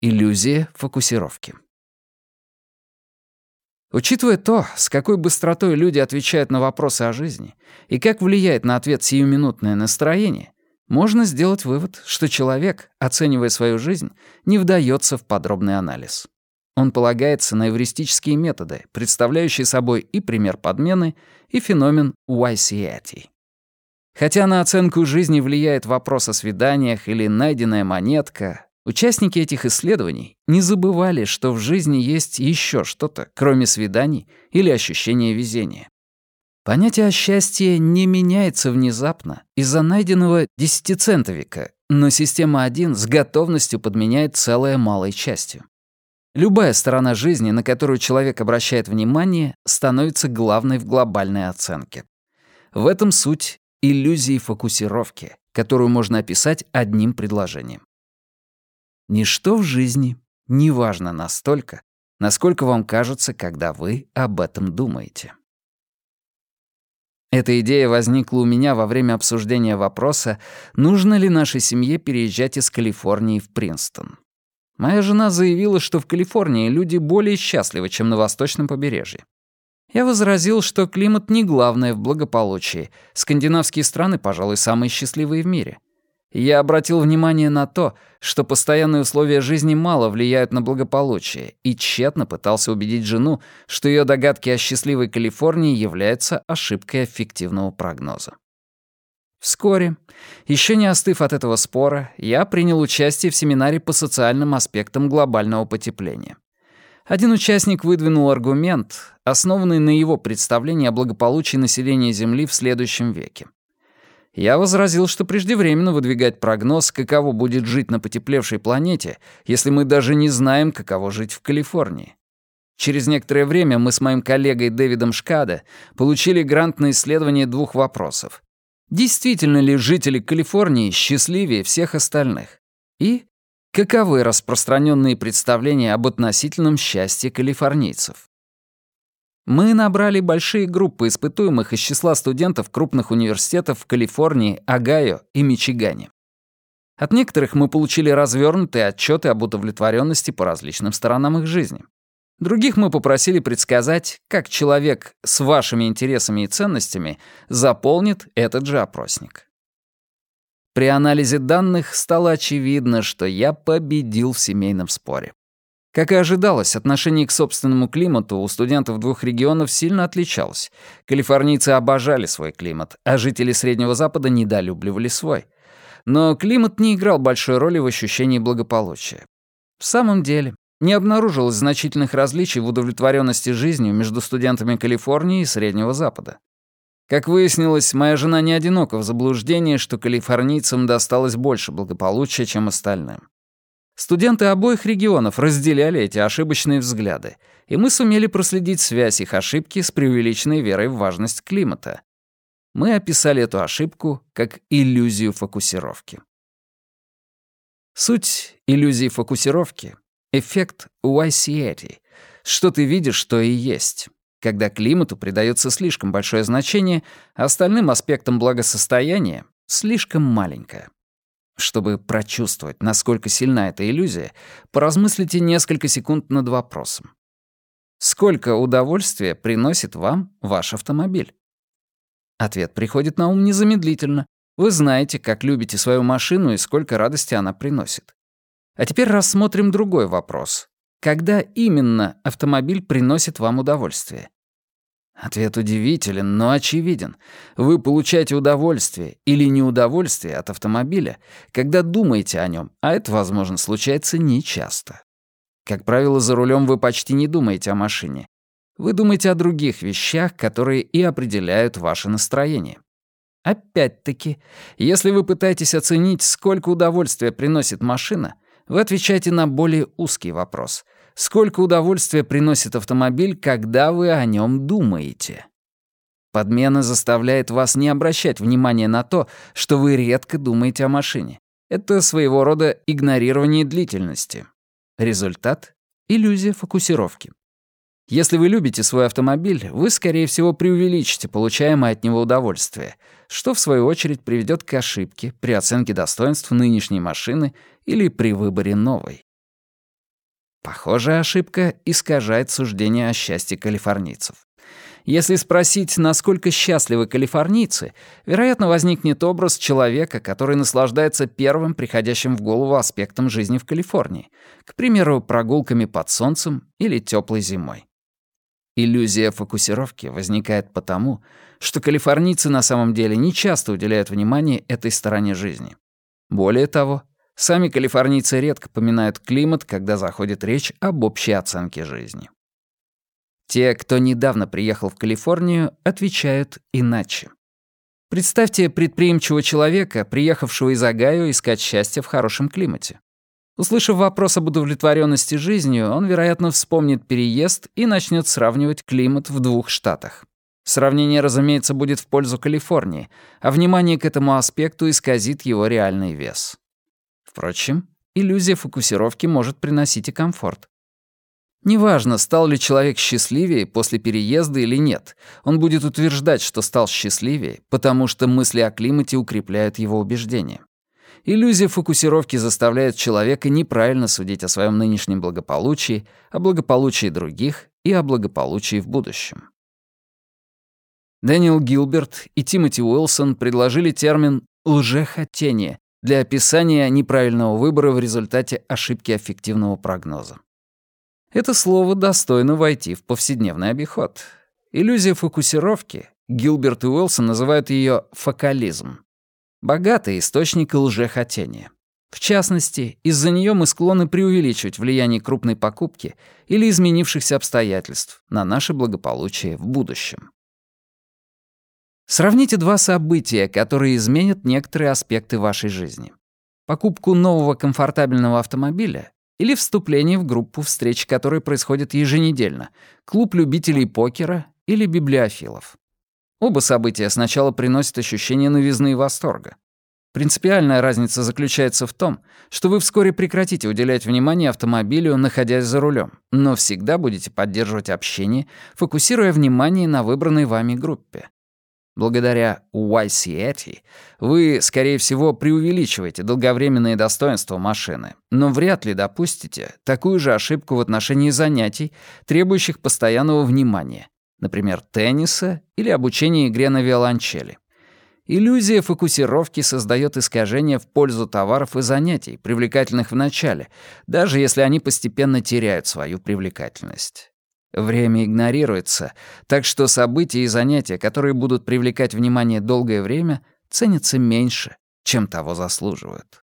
Иллюзия фокусировки. Учитывая то, с какой быстротой люди отвечают на вопросы о жизни и как влияет на ответ сиюминутное настроение, можно сделать вывод, что человек, оценивая свою жизнь, не вдается в подробный анализ. Он полагается на эвристические методы, представляющие собой и пример подмены, и феномен YCAT. Хотя на оценку жизни влияет вопрос о свиданиях или найденная монетка, участники этих исследований не забывали, что в жизни есть еще что-то, кроме свиданий или ощущения везения. Понятие о счастье не меняется внезапно из-за найденного десятицентовика, но система 1 с готовностью подменяет целое малой частью. Любая сторона жизни, на которую человек обращает внимание, становится главной в глобальной оценке. В этом суть иллюзии фокусировки, которую можно описать одним предложением. Ничто в жизни не важно настолько, насколько вам кажется, когда вы об этом думаете. Эта идея возникла у меня во время обсуждения вопроса, нужно ли нашей семье переезжать из Калифорнии в Принстон. Моя жена заявила, что в Калифорнии люди более счастливы, чем на восточном побережье. Я возразил, что климат не главное в благополучии. Скандинавские страны, пожалуй, самые счастливые в мире. Я обратил внимание на то, что постоянные условия жизни мало влияют на благополучие, и тщетно пытался убедить жену, что ее догадки о счастливой Калифорнии являются ошибкой эффективного прогноза. Вскоре, еще не остыв от этого спора, я принял участие в семинаре по социальным аспектам глобального потепления. Один участник выдвинул аргумент, основанный на его представлении о благополучии населения Земли в следующем веке. Я возразил, что преждевременно выдвигать прогноз, каково будет жить на потеплевшей планете, если мы даже не знаем, каково жить в Калифорнии. Через некоторое время мы с моим коллегой Дэвидом Шкада получили грант на исследование двух вопросов. Действительно ли жители Калифорнии счастливее всех остальных? И каковы распространенные представления об относительном счастье калифорнийцев? Мы набрали большие группы испытуемых из числа студентов крупных университетов в Калифорнии, Огайо и Мичигане. От некоторых мы получили развернутые отчеты об удовлетворенности по различным сторонам их жизни. Других мы попросили предсказать, как человек с вашими интересами и ценностями заполнит этот же опросник. При анализе данных стало очевидно, что я победил в семейном споре. Как и ожидалось, отношение к собственному климату у студентов двух регионов сильно отличалось. Калифорнийцы обожали свой климат, а жители Среднего Запада недолюбливали свой. Но климат не играл большой роли в ощущении благополучия. В самом деле, не обнаружилось значительных различий в удовлетворенности жизнью между студентами Калифорнии и Среднего Запада. Как выяснилось, моя жена не одинока в заблуждении, что калифорнийцам досталось больше благополучия, чем остальным. Студенты обоих регионов разделяли эти ошибочные взгляды, и мы сумели проследить связь их ошибки с преувеличенной верой в важность климата. Мы описали эту ошибку как иллюзию фокусировки. Суть иллюзии фокусировки Эффект Уайсиэти. Что ты видишь, что и есть. Когда климату придается слишком большое значение, а остальным аспектам благосостояния — слишком маленькое. Чтобы прочувствовать, насколько сильна эта иллюзия, поразмыслите несколько секунд над вопросом. Сколько удовольствия приносит вам ваш автомобиль? Ответ приходит на ум незамедлительно. Вы знаете, как любите свою машину и сколько радости она приносит. А теперь рассмотрим другой вопрос. Когда именно автомобиль приносит вам удовольствие? Ответ удивителен, но очевиден. Вы получаете удовольствие или неудовольствие от автомобиля, когда думаете о нем, а это, возможно, случается нечасто. Как правило, за рулем вы почти не думаете о машине. Вы думаете о других вещах, которые и определяют ваше настроение. Опять-таки, если вы пытаетесь оценить, сколько удовольствия приносит машина — вы отвечаете на более узкий вопрос. Сколько удовольствия приносит автомобиль, когда вы о нем думаете? Подмена заставляет вас не обращать внимания на то, что вы редко думаете о машине. Это своего рода игнорирование длительности. Результат — иллюзия фокусировки. Если вы любите свой автомобиль, вы, скорее всего, преувеличите получаемое от него удовольствие, что, в свою очередь, приведет к ошибке при оценке достоинств нынешней машины или при выборе новой. Похожая ошибка искажает суждение о счастье калифорнийцев. Если спросить, насколько счастливы калифорнийцы, вероятно, возникнет образ человека, который наслаждается первым приходящим в голову аспектом жизни в Калифорнии, к примеру, прогулками под солнцем или теплой зимой. Иллюзия фокусировки возникает потому, что калифорнийцы на самом деле не часто уделяют внимание этой стороне жизни. Более того, сами калифорнийцы редко поминают климат, когда заходит речь об общей оценке жизни. Те, кто недавно приехал в Калифорнию, отвечают иначе. Представьте предприимчивого человека, приехавшего из Огайо искать счастье в хорошем климате. Услышав вопрос об удовлетворенности жизнью, он, вероятно, вспомнит переезд и начнет сравнивать климат в двух штатах. Сравнение, разумеется, будет в пользу Калифорнии, а внимание к этому аспекту исказит его реальный вес. Впрочем, иллюзия фокусировки может приносить и комфорт. Неважно, стал ли человек счастливее после переезда или нет, он будет утверждать, что стал счастливее, потому что мысли о климате укрепляют его убеждения. Иллюзия фокусировки заставляет человека неправильно судить о своем нынешнем благополучии, о благополучии других и о благополучии в будущем. Дэниел Гилберт и Тимоти Уилсон предложили термин «лжехотение» для описания неправильного выбора в результате ошибки аффективного прогноза. Это слово достойно войти в повседневный обиход. Иллюзия фокусировки, Гилберт и Уилсон называют ее фокализм. Богатый источник лжехотения. В частности, из-за нее мы склонны преувеличивать влияние крупной покупки или изменившихся обстоятельств на наше благополучие в будущем. Сравните два события, которые изменят некоторые аспекты вашей жизни. Покупку нового комфортабельного автомобиля или вступление в группу, встреч которой происходят еженедельно, клуб любителей покера или библиофилов. Оба события сначала приносят ощущение новизны и восторга. Принципиальная разница заключается в том, что вы вскоре прекратите уделять внимание автомобилю, находясь за рулем, но всегда будете поддерживать общение, фокусируя внимание на выбранной вами группе. Благодаря YCAT вы, скорее всего, преувеличиваете долговременные достоинства машины, но вряд ли допустите такую же ошибку в отношении занятий, требующих постоянного внимания, например, тенниса или обучения игре на виолончели. Иллюзия фокусировки создает искажения в пользу товаров и занятий, привлекательных в начале, даже если они постепенно теряют свою привлекательность. Время игнорируется, так что события и занятия, которые будут привлекать внимание долгое время, ценятся меньше, чем того заслуживают.